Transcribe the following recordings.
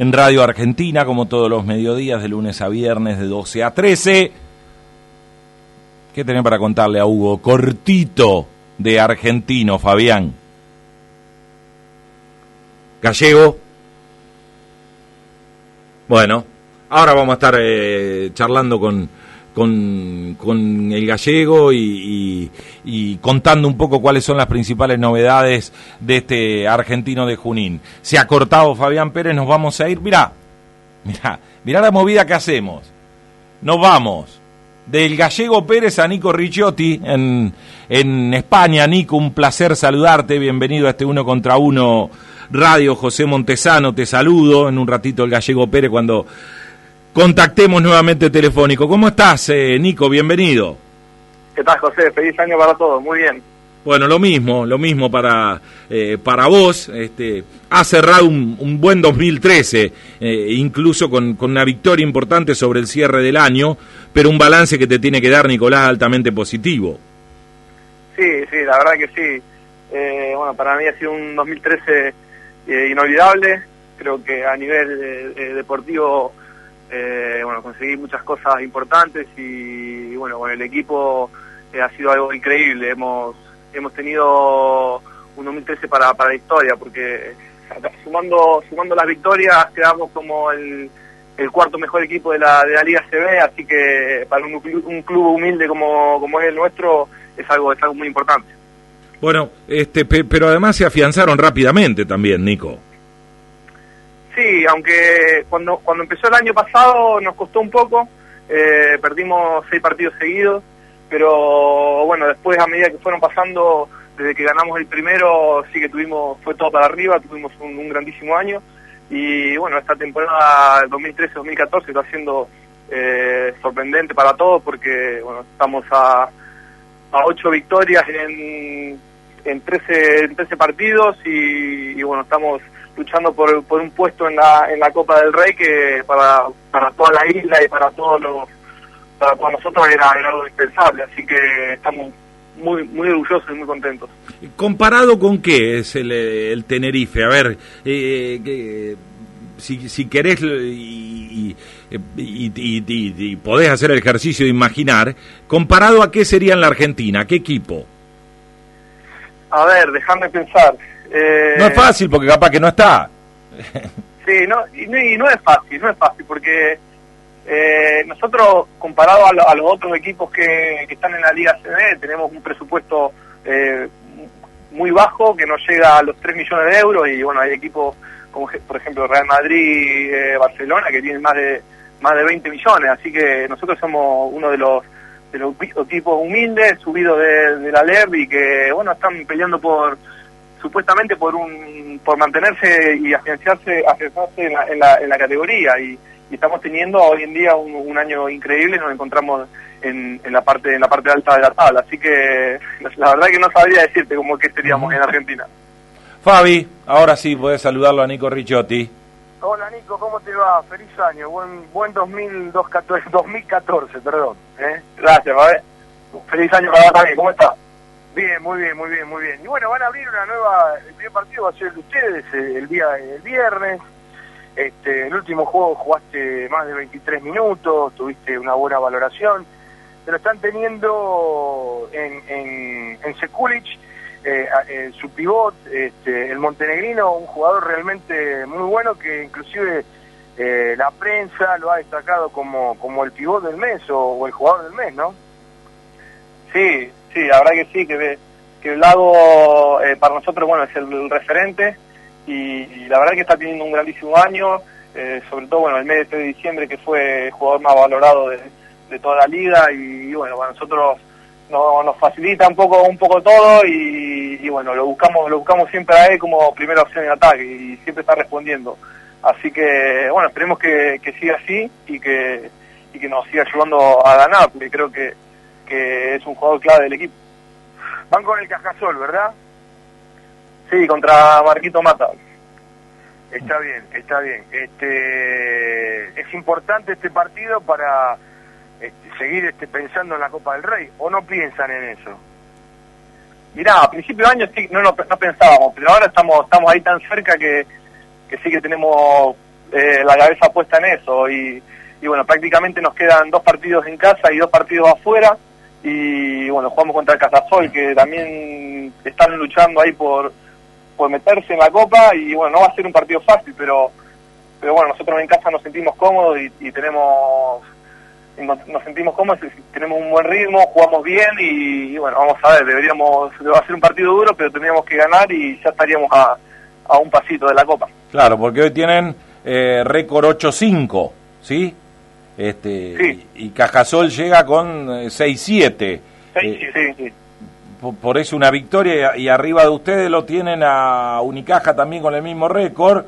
en Radio Argentina, como todos los mediodías, de lunes a viernes, de 12 a 13. ¿Qué tenés para contarle a Hugo? Cortito de argentino, Fabián. Gallego. Bueno, ahora vamos a estar eh, charlando con, con, con, el gallego y, y, contando un poco cuáles son las principales novedades de este argentino de Junín. Se ha cortado Fabián Pérez, nos vamos a ir. Mirá, mirá, mirá la movida que hacemos. Nos vamos del gallego Pérez a Nico Ricciotti en, en España. Nico, un placer saludarte. Bienvenido a este uno contra uno radio. José Montesano, te saludo. En un ratito el gallego Pérez cuando contactemos nuevamente telefónico. ¿Cómo estás, eh, Nico? Bienvenido. ¿Qué tal, José? Feliz año para todos. Muy bien. Bueno, lo mismo, lo mismo para, eh, para vos. Este, ha cerrado un, buen 2013, eh, incluso con, con, una victoria importante sobre el cierre del año, pero un balance que te tiene que dar, Nicolás, altamente positivo. Sí, sí, la verdad que sí. Eh, bueno, para mí ha sido un 2013 inolvidable. Creo que a nivel deportivo, bueno, conseguí muchas cosas importantes y, bueno, con el equipo ha sido algo increíble. Hemos hemos tenido un 2013 para, para la historia, porque sumando sumando las victorias quedamos como el, el cuarto mejor equipo de la, de la Liga CB, así que para un, un club humilde como, como es el nuestro es algo, es algo muy importante. Bueno, este, pero además se afianzaron rápidamente también, Nico. Sí, aunque cuando, cuando empezó el año pasado nos costó un poco, eh, perdimos seis partidos seguidos, pero bueno, después a medida que fueron pasando, desde que ganamos el primero, sí que tuvimos, fue todo para arriba, tuvimos un, grandísimo año. Y bueno, esta temporada 2013-2014 está siendo eh, sorprendente para todos porque bueno, estamos a, a 8 victorias en, en, 13, en 13 partidos y, bueno, estamos luchando por, por un puesto en la, en la Copa del Rey que para, para toda la isla y para todos los para, nosotros era, algo indispensable, así que estamos muy muy orgullosos y muy contentos. ¿Comparado con qué es el, el Tenerife? A ver, eh, si, si querés y, y, y, podés hacer el ejercicio de imaginar, ¿comparado a qué sería en la Argentina? ¿Qué equipo? A ver, déjame pensar. Eh... No es fácil porque capaz que no está. sí, no, y, no es fácil, no es fácil porque eh, nosotros, comparado a, los otros equipos que, están en la Liga CB, tenemos un presupuesto eh, muy bajo que no llega a los 3 millones de euros y bueno, hay equipos como por ejemplo Real Madrid, eh, Barcelona que tienen más de más de 20 millones, así que nosotros somos uno de los de los equipos humildes, subidos de, la LEB y que bueno, están peleando por supuestamente por un por mantenerse y afianzarse, afianzarse en la, en la categoría y y estamos teniendo hoy en día un, año increíble, nos encontramos en, la parte en la parte alta de la tabla, así que la verdad que no sabría decirte cómo que estaríamos en Argentina. Fabi, ahora sí puedes saludarlo a Nico Ricciotti. Hola Nico, ¿cómo te va? Feliz año, buen buen 2014, 2014 perdón. ¿eh? Gracias, Fabi. Feliz año para también, ¿cómo está? Bien, muy bien, muy bien, muy bien. Y bueno, van a abrir una nueva, el primer partido va a ser el de ustedes el día el viernes, este, el último juego jugaste más de 23 minutos, tuviste una buena valoración, pero están teniendo en, en, en Sekulic eh, eh, su pivot, este, el montenegrino, un jugador realmente muy bueno que inclusive eh, la prensa lo ha destacado como, como el pivot del mes o, el jugador del mes, ¿no? Sí, sí, la verdad que sí, que, que el lado para nosotros, bueno, es el referente y, la verdad que está teniendo un grandísimo año, eh, sobre todo bueno el mes de diciembre que fue el jugador más valorado de, toda la liga y, bueno, para nosotros nos facilita un poco un poco todo y, bueno lo buscamos lo buscamos siempre a él como primera opción de ataque y siempre está respondiendo. Así que bueno esperemos que, siga así y que y que nos siga ayudando a ganar porque creo que, que es un jugador clave del equipo van con el Cajasol verdad Sí, contra Marquito Mata. Está bien, está bien. Este, es importante este partido para este, seguir este, pensando en la Copa del Rey, ¿o no piensan en eso? Mirá, a principio de año sí, no, no, pensábamos, pero ahora estamos estamos ahí tan cerca que, que sí que tenemos eh, la cabeza puesta en eso y, y bueno, prácticamente nos quedan dos partidos en casa y dos partidos afuera y bueno, jugamos contra el Casasol que también están luchando ahí por, por meterse en la copa y bueno, no va a ser un partido fácil, pero pero bueno, nosotros en casa nos sentimos cómodos y, tenemos nos sentimos cómodos, tenemos un buen ritmo, jugamos bien y, bueno, vamos a ver, deberíamos, va a ser un partido duro, pero tendríamos que ganar y ya estaríamos a, a un pasito de la Copa. Claro, porque hoy tienen eh, récord 8-5, ¿sí? Este, Y, Cajasol llega con 6-7. Eh, eh, sí, sí, Por, eso una victoria y arriba de ustedes lo tienen a Unicaja también con el mismo récord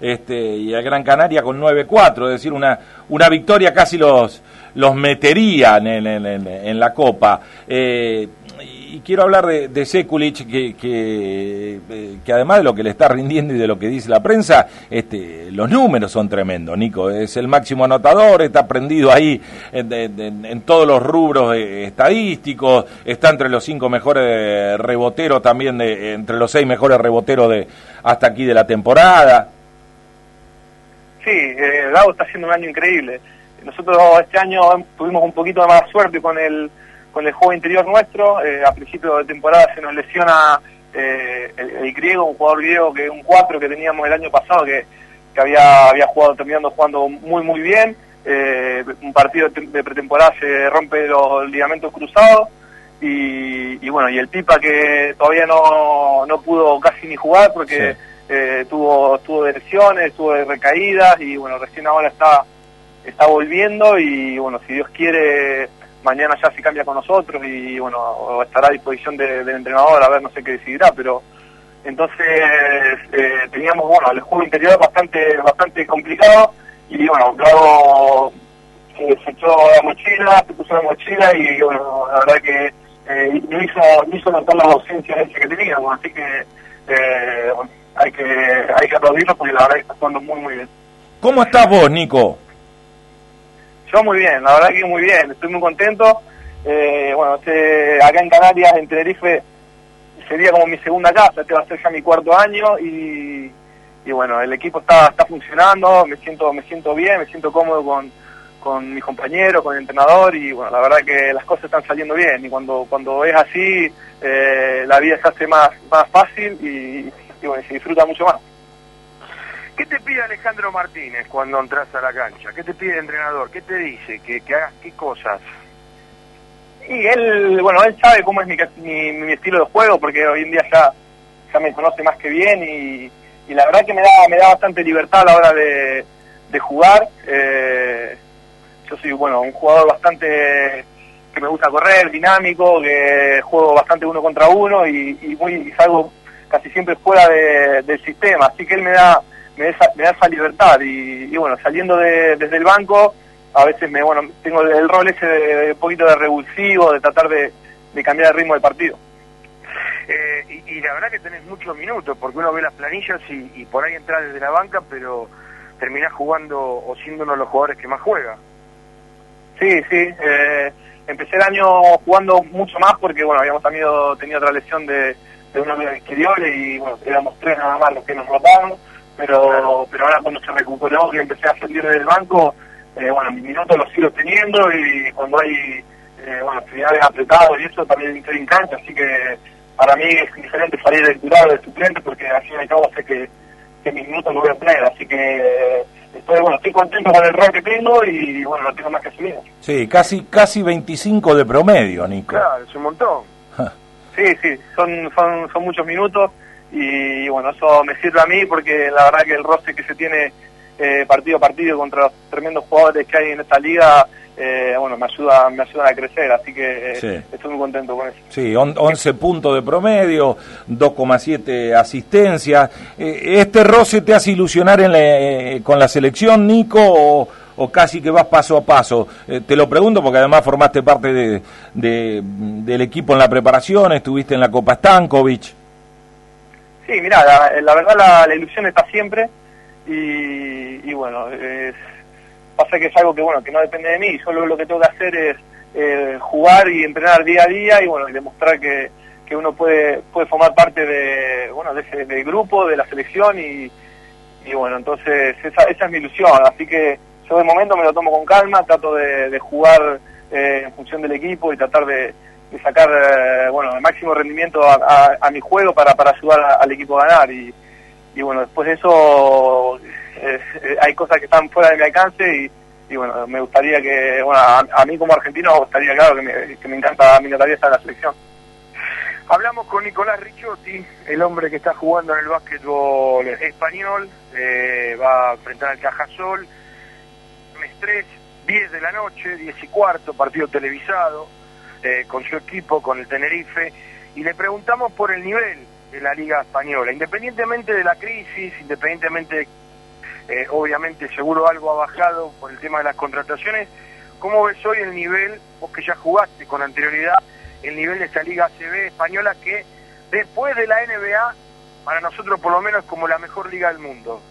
este, y a Gran Canaria con 9-4, es decir, una, una victoria casi los, los meterían en, en, la Copa. Eh, y quiero hablar de, de Sekulic, que, eh, que, además de lo que le está rindiendo y de lo que dice la prensa, este, los números son tremendos, Nico. Es el máximo anotador, está prendido ahí en, todos los rubros eh, estadísticos, está entre los cinco mejores reboteros también, de, entre los seis mejores reboteros de hasta aquí de la temporada. Sí, eh, está haciendo un año increíble. Nosotros este año tuvimos un poquito de más suerte con el con el juego interior nuestro. Eh, a principio de temporada se nos lesiona eh, el, griego, un jugador griego que es un 4 que teníamos el año pasado que, que había había jugado terminando jugando muy muy bien. Eh, un partido de pretemporada se rompe los ligamentos cruzados y, bueno y el Pipa que todavía no, no pudo casi ni jugar porque eh, tuvo tuvo lesiones, tuvo de recaídas y bueno, recién ahora está está volviendo y bueno, si Dios quiere mañana ya se cambia con nosotros y bueno, estará a disposición del entrenador a ver no sé qué decidirá, pero entonces eh, teníamos bueno, el juego interior bastante bastante complicado y bueno, claro se, echó la mochila, se puso la mochila y bueno, la verdad que eh, no hizo, hizo notar las ausencias que teníamos, así que eh, hay que hay que aplaudirlo porque la verdad que está jugando muy muy bien. ¿Cómo estás vos, Nico? Muy bien, la verdad que muy bien, estoy muy contento. Eh, bueno, este, acá en Canarias, en Tenerife, sería como mi segunda casa, este va a ser ya mi cuarto año y, y bueno, el equipo está, está funcionando, me siento, me siento bien, me siento cómodo con, con mis compañeros, con el entrenador y bueno, la verdad que las cosas están saliendo bien y cuando, cuando es así, eh, la vida se hace más, más fácil y, y se disfruta mucho más. ¿Qué te pide Alejandro Martínez cuando entras a la cancha? ¿Qué te pide el entrenador? ¿Qué te dice? ¿Que, hagas qué cosas? Y él, bueno, él sabe cómo es mi, mi, estilo de juego, porque hoy en día ya, ya me conoce más que bien y, y la verdad que me da, me da bastante libertad a la hora de, de jugar. Eh, yo soy, bueno, un jugador bastante que me gusta correr, dinámico, que juego bastante uno contra uno y, y muy y salgo casi siempre fuera del sistema, así que él me da me da esa, libertad y, bueno, saliendo desde el banco, a veces me bueno tengo el, rol ese de, un poquito de revulsivo, de tratar de, cambiar el ritmo del partido. Eh, y, la verdad que tenés muchos minutos, porque uno ve las planillas y, por ahí entras desde la banca, pero terminás jugando o siendo uno de los jugadores que más juega. Sí, sí. Eh, empecé el año jugando mucho más porque, bueno, habíamos tenido, tenido otra lesión de, de una de exteriores y bueno, éramos tres nada más los que nos rotaron, pero pero ahora cuando se recuperó que empecé a salir del banco, eh, bueno, mis minutos los sigo teniendo y cuando hay eh, bueno, actividades apretadas y eso también estoy en cancha, así que para mí es diferente salir del curado del suplente porque al fin y al cabo sé que, que mis minutos los voy a tener, así que estoy, bueno, estoy contento con el rol que tengo y bueno, no tengo más que subir. Sí, casi, casi 25 de promedio, Nico. Claro, es un montón. Sí, sí, son, son, son muchos minutos y bueno, eso me sirve a mí porque la verdad que el roce que se tiene eh, partido a partido contra los tremendos jugadores que hay en esta liga, eh, bueno, me ayuda, me ayuda a crecer, así que eh, estoy muy contento con eso. Sí, 11 puntos de promedio, 2,7 asistencias. ¿Este roce te hace ilusionar en con la selección, Nico, o, o casi que vas paso a paso? Eh, te lo pregunto porque además formaste parte de, del equipo en la preparación, estuviste en la Copa Stankovic. Sí, mira, la, verdad la, ilusión está siempre y, bueno, pasa que es algo que bueno que no depende de mí, solo lo que tengo que hacer es eh, jugar y entrenar día a día y bueno y demostrar que, que uno puede puede formar parte de bueno de ese del grupo, de la selección y y bueno, entonces esa, esa es mi ilusión, así que yo de momento me lo tomo con calma, trato de, jugar eh, en función del equipo y tratar de, sacar eh, bueno el máximo rendimiento a, mi juego para, para ayudar al equipo a ganar. Y, y bueno, después de eso eh, hay cosas que están fuera de mi alcance y, bueno, me gustaría que, bueno, a, mí como argentino estaría claro que me, que me encanta, mi notaría estar en la selección. Hablamos con Nicolás Ricciotti, el hombre que está jugando en el básquetbol español, eh, va a enfrentar al Cajasol, Mestres, 10 de la noche, 10 y cuarto, partido televisado, eh, con su equipo, con el Tenerife, y le preguntamos por el nivel de la Liga Española, independientemente de la crisis, independientemente, eh, obviamente seguro algo ha bajado por el tema de las contrataciones, ¿cómo ves hoy el nivel, vos que ya jugaste con anterioridad, el nivel de esta Liga CB española que después de la NBA, para nosotros por lo menos como la mejor liga del mundo.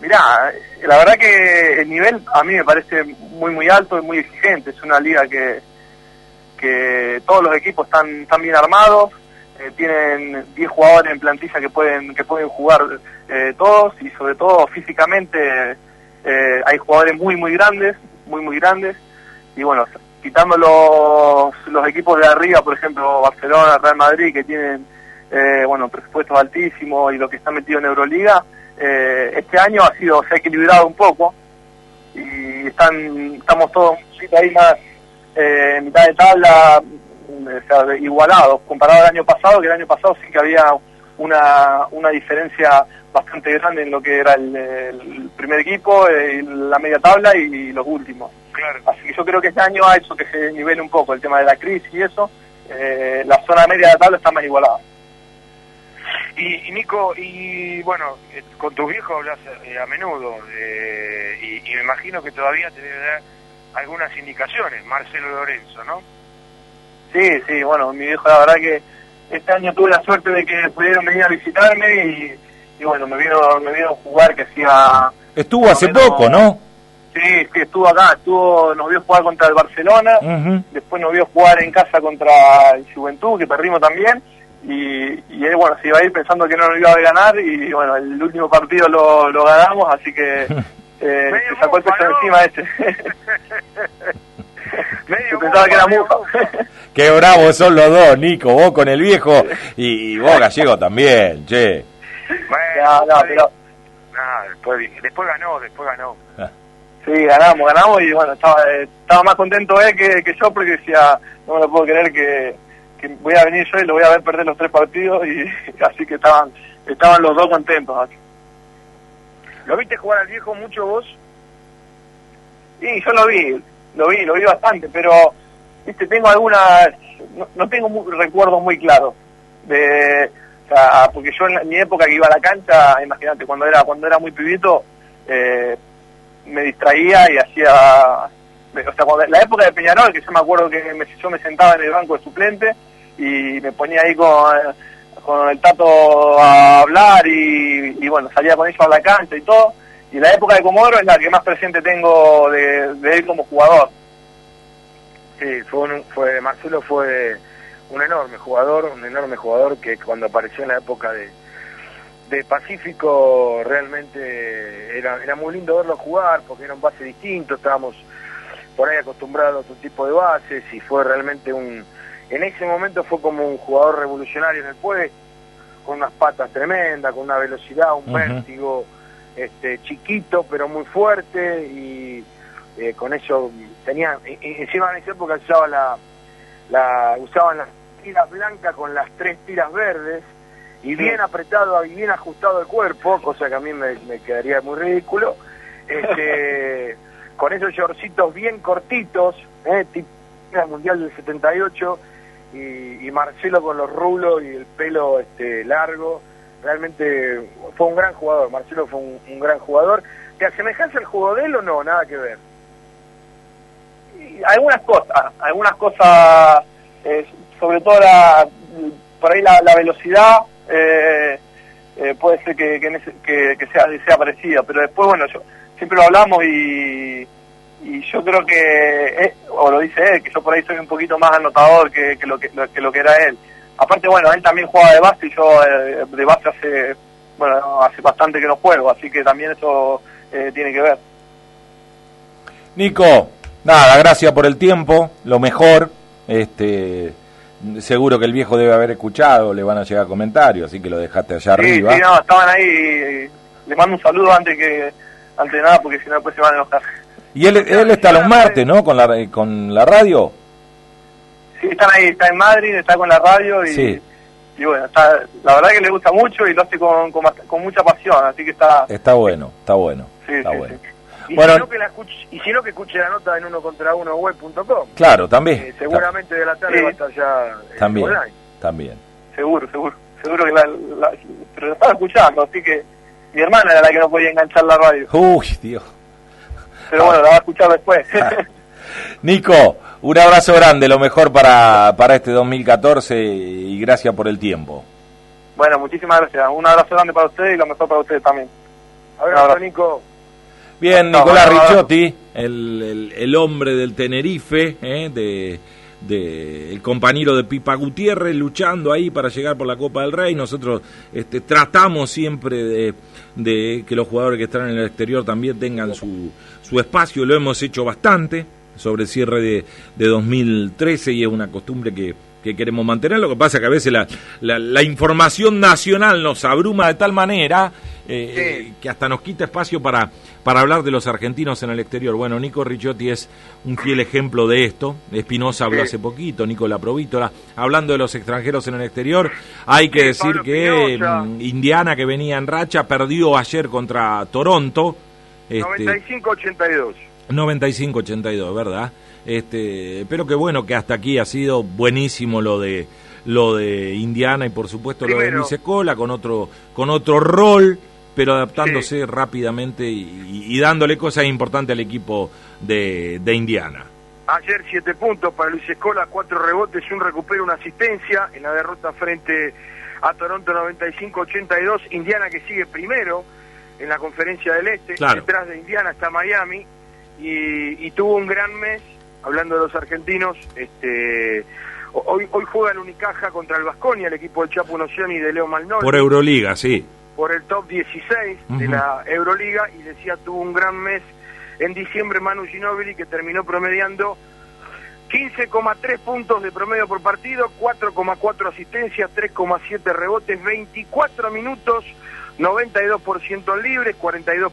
Mirá, la verdad que el nivel a mí me parece muy muy alto y muy exigente. Es una liga que, que todos los equipos están, bien armados, eh, tienen 10 jugadores en plantilla que pueden que pueden jugar eh, todos y sobre todo físicamente eh, hay jugadores muy muy grandes, muy muy grandes. Y bueno, quitando los, equipos de arriba, por ejemplo, Barcelona, Real Madrid, que tienen eh, bueno presupuestos altísimos y lo que está metido en Euroliga, este año ha sido se ha equilibrado un poco y están estamos todos ahí más eh, en mitad de tabla igualados comparado al año pasado que el año pasado sí que había una, una diferencia bastante grande en lo que era el, primer equipo, la media tabla y los últimos. Así que yo creo que este año ha hecho que se nivele un poco el tema de la crisis y eso. Eh, la zona media de la tabla está más igualada. Y, Nico, y bueno, eh, con tus viejos hablas eh, a menudo y, me imagino que todavía te debe dar algunas indicaciones, Marcelo Lorenzo, ¿no? Sí, sí, bueno, mi viejo la verdad que este año tuve la suerte de que pudieron venir a visitarme y, bueno, me vieron, me vieron jugar que hacía... Estuvo hace poco, ¿no? Sí, sí, estuvo acá, estuvo, nos vio jugar contra el Barcelona, después nos vio jugar en casa contra el Juventud, que perdimos también, y, y él, bueno, se iba a ir pensando que no nos iba a ganar, y bueno, el último partido lo, lo ganamos, así que eh, se sacó el peso encima este. pensaba que era mufa. Qué bravos son los dos, Nico, vos con el viejo y, vos gallego también, che. Bueno, no, pero... después, después ganó, después ganó. Ah. Sí, ganamos, ganamos y bueno, estaba, estaba más contento él que, que yo porque decía, no me lo puedo creer que, voy a venir yo y lo voy a ver perder los tres partidos y así que estaban estaban los dos contentos. ¿Lo viste jugar al viejo mucho vos? Sí, yo lo vi, lo vi, lo vi bastante, pero viste tengo algunas, no, tengo recuerdos muy claros de, o sea, porque yo en mi época que iba a la cancha, imagínate, cuando era cuando era muy pibito, eh, me distraía y hacía... O sea, cuando, la época de Peñarol, que yo me acuerdo que yo me sentaba en el banco de suplente y me ponía ahí con, con el tato a hablar y, bueno, salía con ellos a la cancha y todo. Y la época de Comodoro es la que más presente tengo de, él como jugador. Sí, fue, fue Marcelo fue un enorme jugador, un enorme jugador que cuando apareció en la época de, de Pacífico realmente era, era muy lindo verlo jugar porque era un base distinto, estábamos por ahí acostumbrados a otro tipo de bases y fue realmente un... En ese momento fue como un jugador revolucionario en el puesto, con unas patas tremendas, con una velocidad, un vértigo, este, chiquito pero muy fuerte y eh, con eso tenía, encima en esa época usaba la, la, usaban las tiras blancas con las tres tiras verdes y bien apretado y bien ajustado el cuerpo, cosa que a mí me, quedaría muy ridículo, este, con esos shortcitos bien cortitos, eh, tipo Mundial del 78, y, y, Marcelo con los rulos y el pelo este, largo, realmente fue un gran jugador, Marcelo fue un, gran jugador. ¿Te asemejas al juego de él o no? Nada que ver. algunas cosas, algunas cosas, eh, sobre todo la, por ahí la velocidad, eh, eh, puede ser que, que, sea, sea parecida, pero después, bueno, yo siempre lo hablamos y, y yo creo que, o lo dice él, que yo por ahí soy un poquito más anotador que, que, lo, que, lo que era él. Aparte, bueno, él también juega de base y yo eh, de base hace bueno, hace bastante que no juego, así que también eso eh, tiene que ver. Nico, nada, gracias por el tiempo, lo mejor, este seguro que el viejo debe haber escuchado, le van a llegar comentarios, así que lo dejaste allá arriba. Sí, no, estaban ahí, le mando un saludo antes que antes de nada, porque si no después se van a enojar. Y él, él está los martes, ¿no? Con la, con la radio. Sí, están ahí, está en Madrid, está con la radio y, y bueno, está, la verdad que le gusta mucho y lo hace con, con, mucha pasión, así que está... Está bueno, está bueno. Sí, está bueno. Y, bueno, si no que la escuche, y si no que escuche la nota en uno contra uno web.com. Claro, también. Eh, seguramente de la tarde va a estar ya eh, también, online. También. Seguro, seguro. Seguro que la, la, pero lo estaba escuchando, así que mi hermana era la que no podía enganchar la radio. Uy, Dios. Pero bueno, la va a escuchar después. Nico, un abrazo grande, lo mejor para, para este 2014 y gracias por el tiempo. Bueno, muchísimas gracias. Un abrazo grande para usted y lo mejor para ustedes también. Abrazo, Nico. Bien, Nicolás Ricciotti, el, el, hombre del Tenerife, eh, de, de, el compañero de Pipa Gutiérrez, luchando ahí para llegar por la Copa del Rey. Nosotros este, tratamos siempre de, de que los jugadores que están en el exterior también tengan su, su espacio, lo hemos hecho bastante sobre el cierre de, de 2013 y es una costumbre que, que queremos mantener. Lo que pasa es que a veces la, la, información nacional nos abruma de tal manera eh, que hasta nos quita espacio para, para hablar de los argentinos en el exterior. Bueno, Nico Ricciotti es un fiel ejemplo de esto. Espinosa habló hace poquito, Nicola Provítola. Hablando de los extranjeros en el exterior, hay que decir que mm, Indiana, que venía en racha, perdió ayer contra Toronto. Este, 95-82. 95-82, ¿verdad? Este, pero que bueno que hasta aquí ha sido buenísimo lo de lo de Indiana y por supuesto lo de Luis Escola con otro con otro rol, pero adaptándose rápidamente y, dándole cosas importantes al equipo de, de Indiana. Ayer siete puntos para Luis Escola, cuatro rebotes y un recupero, una asistencia en la derrota frente a Toronto 95-82. Indiana que sigue primero en la conferencia del Este. Detrás de Indiana está Miami y, tuvo un gran mes, hablando de los argentinos, este hoy, hoy juega el Unicaja contra el Vasconia, el equipo del Chapo Noción y de Leo Malnol. Por Euroliga, sí. Por el top 16 de la Euroliga y decía tuvo un gran mes en diciembre Manu Ginobili que terminó promediando 15,3 puntos de promedio por partido, 4,4 asistencias, 3,7 rebotes, 24 minutos, 92% libres, 42